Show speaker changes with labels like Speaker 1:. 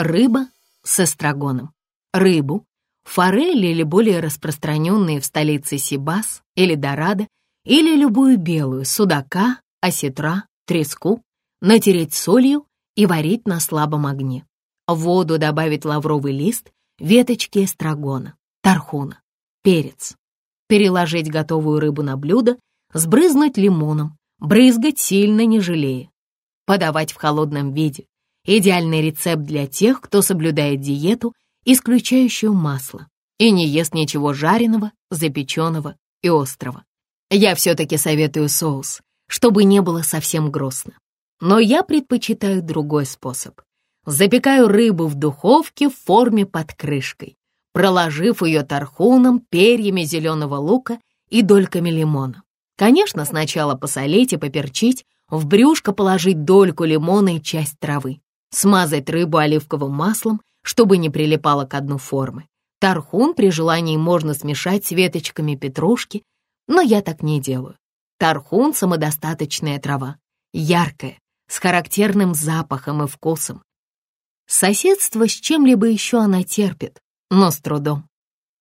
Speaker 1: Рыба с эстрагоном. Рыбу, форель или более распространенные в столице сибас или дорадо, или любую белую, судака, осетра, треску, натереть солью и варить на слабом огне. В воду добавить лавровый лист, веточки эстрагона, тархуна, перец. Переложить готовую рыбу на блюдо, сбрызнуть лимоном, брызгать сильно не жалея. Подавать в холодном виде. Идеальный рецепт для тех, кто соблюдает диету, исключающую масло, и не ест ничего жареного, запеченного и острого. Я все-таки советую соус, чтобы не было совсем грустно. Но я предпочитаю другой способ. Запекаю рыбу в духовке в форме под крышкой, проложив ее тархуном, перьями зеленого лука и дольками лимона. Конечно, сначала посолить и поперчить, в брюшко положить дольку лимона и часть травы. Смазать рыбу оливковым маслом, чтобы не прилипало к дну формы. Тархун при желании можно смешать с веточками петрушки, но я так не делаю. Тархун — самодостаточная трава, яркая, с характерным запахом и вкусом. Соседство с чем-либо еще она терпит, но с трудом.